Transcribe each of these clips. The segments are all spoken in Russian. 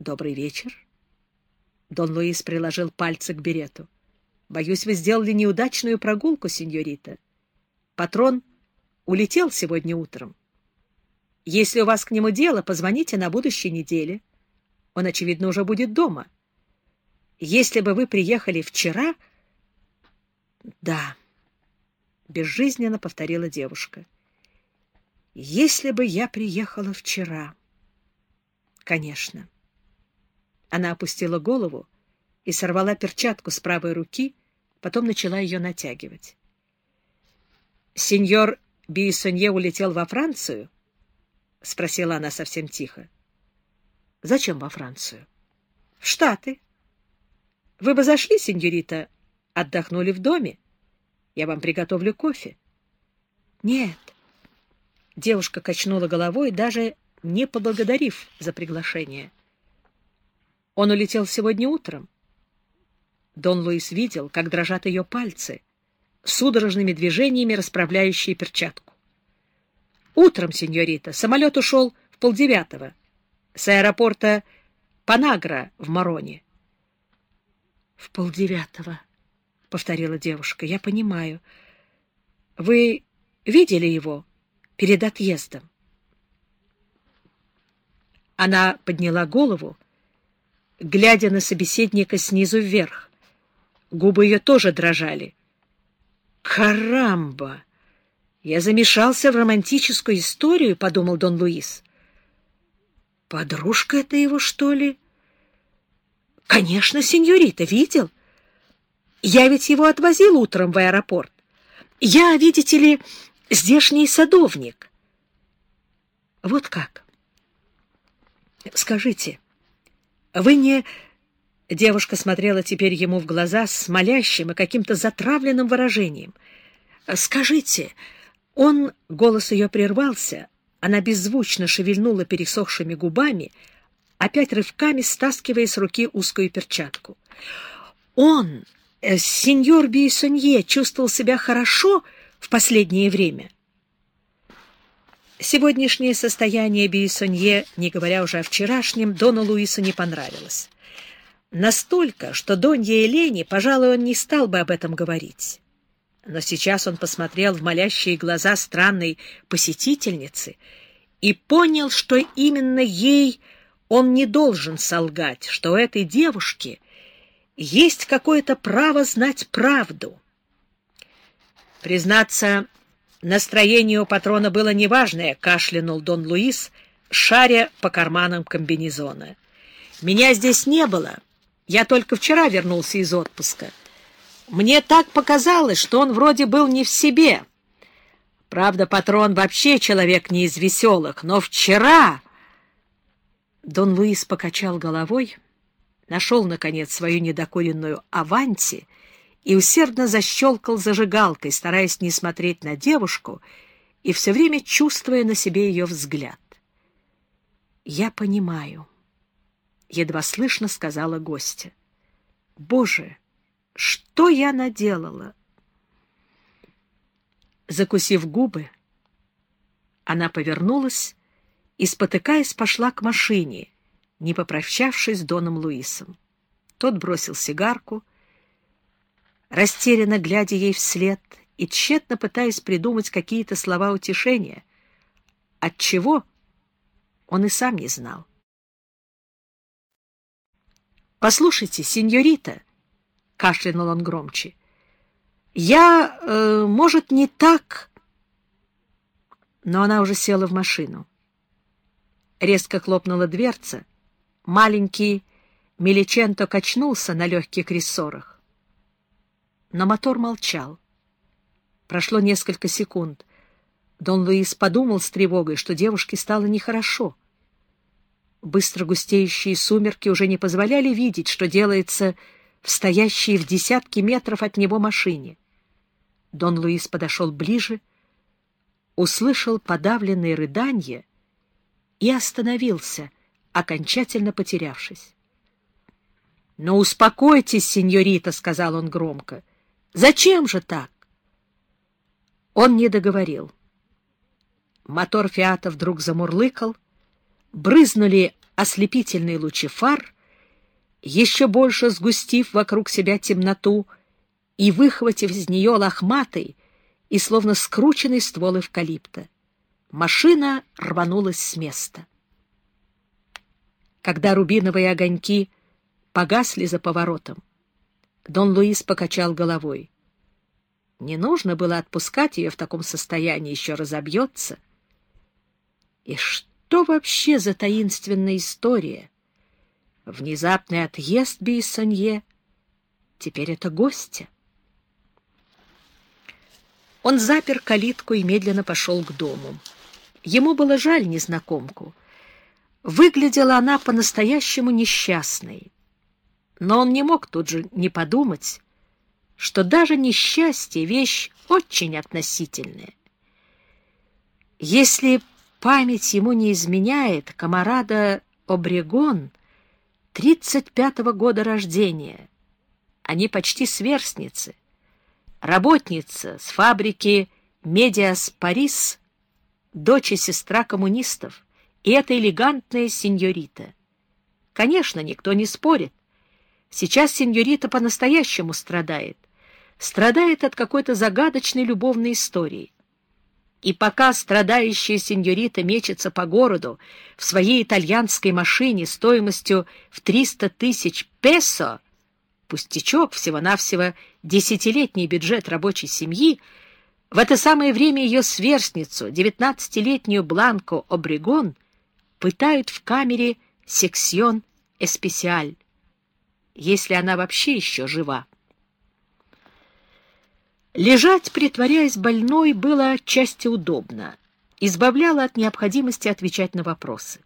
Добрый вечер. Дон Луис приложил пальцы к берету. Боюсь, вы сделали неудачную прогулку, сеньорита. Патрон улетел сегодня утром. Если у вас к нему дело, позвоните на будущей неделе. Он, очевидно, уже будет дома. Если бы вы приехали вчера... Да, безжизненно повторила девушка. Если бы я приехала вчера... Конечно. Она опустила голову и сорвала перчатку с правой руки, потом начала ее натягивать. «Сеньор Биессонье улетел во Францию?» — спросила она совсем тихо. «Зачем во Францию?» «В Штаты». «Вы бы зашли, сеньорита, отдохнули в доме. Я вам приготовлю кофе». «Нет». Девушка качнула головой, даже не поблагодарив за приглашение. Он улетел сегодня утром. Дон Луис видел, как дрожат ее пальцы, судорожными движениями расправляющие перчатку. Утром, сеньорита, самолет ушел в полдевятого с аэропорта Панагра в Мароне. — В полдевятого, — повторила девушка, — я понимаю. Вы видели его перед отъездом? Она подняла голову, глядя на собеседника снизу вверх. Губы ее тоже дрожали. «Карамба! Я замешался в романтическую историю», — подумал Дон Луис. «Подружка это его, что ли?» «Конечно, сеньорита, видел. Я ведь его отвозил утром в аэропорт. Я, видите ли, здешний садовник». «Вот как?» «Скажите, вы не...» Девушка смотрела теперь ему в глаза с молящим и каким-то затравленным выражением. «Скажите, он...» — голос ее прервался. Она беззвучно шевельнула пересохшими губами, опять рывками стаскивая с руки узкую перчатку. «Он, э, сеньор Бейсонье, чувствовал себя хорошо в последнее время?» Сегодняшнее состояние Бейсонье, не говоря уже о вчерашнем, Дону Луису не понравилось. Настолько, что Донья Елене, пожалуй, он не стал бы об этом говорить. Но сейчас он посмотрел в молящие глаза странной посетительницы и понял, что именно ей он не должен солгать, что у этой девушки есть какое-то право знать правду. Признаться, настроение у патрона было неважное, кашлянул Дон Луис, шаря по карманам комбинезона. «Меня здесь не было». Я только вчера вернулся из отпуска. Мне так показалось, что он вроде был не в себе. Правда, патрон вообще человек не из веселых, но вчера... Дон Луис покачал головой, нашел, наконец, свою недокуренную аванти и усердно защелкал зажигалкой, стараясь не смотреть на девушку и все время чувствуя на себе ее взгляд. «Я понимаю» едва слышно сказала гостья. Боже, что я наделала? Закусив губы, она повернулась и, спотыкаясь, пошла к машине, не попрощавшись с Доном Луисом. Тот бросил сигарку, растерянно глядя ей вслед и тщетно пытаясь придумать какие-то слова утешения. От чего он и сам не знал. Послушайте, сеньорита, — кашлянул он громче, — я, э, может, не так... Но она уже села в машину. Резко хлопнула дверца. Маленький Меличенто качнулся на легких рессорах. Но мотор молчал. Прошло несколько секунд. Дон Луис подумал с тревогой, что девушке стало нехорошо. Быстро густеющие сумерки уже не позволяли видеть, что делается в стоящей в десятки метров от него машине. Дон Луис подошел ближе, услышал подавленные рыдания и остановился, окончательно потерявшись. — Но успокойтесь, сеньорита, — сказал он громко. — Зачем же так? Он не договорил. Мотор Фиата вдруг замурлыкал — брызнули ослепительные лучи фар, еще больше сгустив вокруг себя темноту и выхватив из нее лохматый и словно скрученный ствол эвкалипта. Машина рванулась с места. Когда рубиновые огоньки погасли за поворотом, Дон Луис покачал головой. Не нужно было отпускать ее в таком состоянии, еще разобьется. И что вообще за таинственная история? Внезапный отъезд Бейсонье. Теперь это гостя. Он запер калитку и медленно пошел к дому. Ему было жаль незнакомку. Выглядела она по-настоящему несчастной. Но он не мог тут же не подумать, что даже несчастье — вещь очень относительная. Если память ему не изменяет, комарада Обрегон 35-го года рождения. Они почти сверстницы. Работница с фабрики «Медиас Парис», дочь и сестра коммунистов, и эта элегантная сеньорита. Конечно, никто не спорит. Сейчас сеньорита по-настоящему страдает страдает от какой-то загадочной любовной истории. И пока страдающая сеньорита мечется по городу в своей итальянской машине стоимостью в 300 тысяч песо, пустячок всего-навсего десятилетний бюджет рабочей семьи, в это самое время ее сверстницу, девятнадцатилетнюю Бланко Обрегон, пытают в камере «Сексьон Эспесиаль», если она вообще еще жива. Лежать, притворяясь больной, было отчасти удобно, избавляло от необходимости отвечать на вопросы.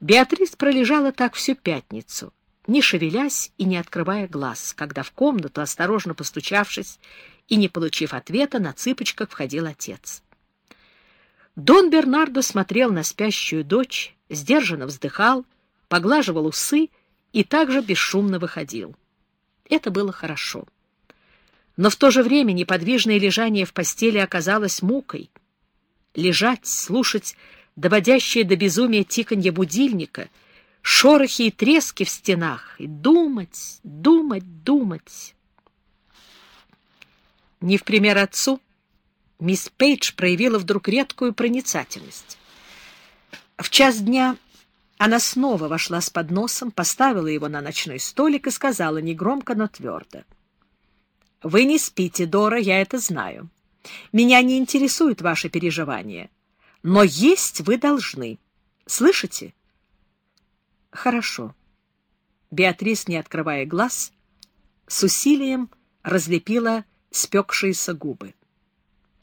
Беатрис пролежала так всю пятницу, не шевелясь и не открывая глаз, когда в комнату, осторожно постучавшись и не получив ответа, на цыпочках входил отец. Дон Бернардо смотрел на спящую дочь, сдержанно вздыхал, поглаживал усы и также бесшумно выходил. Это было хорошо. Но в то же время неподвижное лежание в постели оказалось мукой. Лежать, слушать доводящее до безумия тиканье будильника, шорохи и трески в стенах, и думать, думать, думать. Не в пример отцу, мисс Пейдж проявила вдруг редкую проницательность. В час дня она снова вошла с подносом, поставила его на ночной столик и сказала негромко, но твердо — вы не спите, Дора, я это знаю. Меня не интересуют ваши переживания. Но есть вы должны. Слышите? Хорошо. Беатрис, не открывая глаз, с усилием разлепила спекшиеся губы.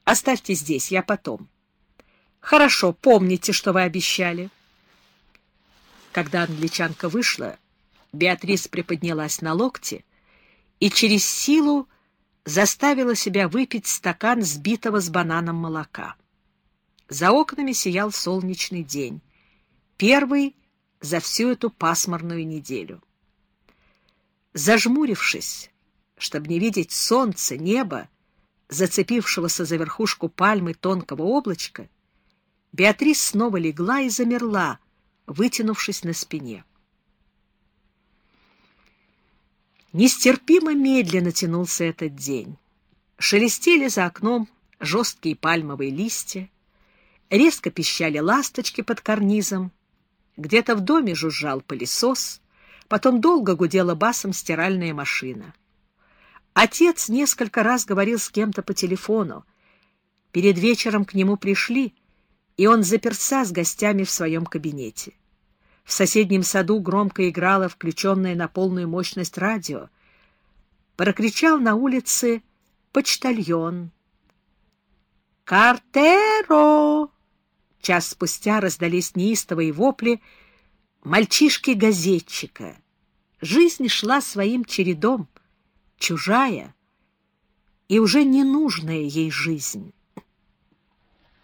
Оставьте здесь, я потом. Хорошо, помните, что вы обещали. Когда англичанка вышла, Беатрис приподнялась на локте и через силу заставила себя выпить стакан сбитого с бананом молока. За окнами сиял солнечный день, первый за всю эту пасмурную неделю. Зажмурившись, чтобы не видеть солнце, небо, зацепившегося за верхушку пальмы тонкого облачка, Беатрис снова легла и замерла, вытянувшись на спине. Нестерпимо медленно тянулся этот день. Шелестели за окном жесткие пальмовые листья, резко пищали ласточки под карнизом, где-то в доме жужжал пылесос, потом долго гудела басом стиральная машина. Отец несколько раз говорил с кем-то по телефону. Перед вечером к нему пришли, и он заперся с гостями в своем кабинете. В соседнем саду громко играло включенное на полную мощность радио. Прокричал на улице почтальон. «Картеро!» Час спустя раздались неистовые вопли мальчишки-газетчика. Жизнь шла своим чередом, чужая и уже ненужная ей жизнь.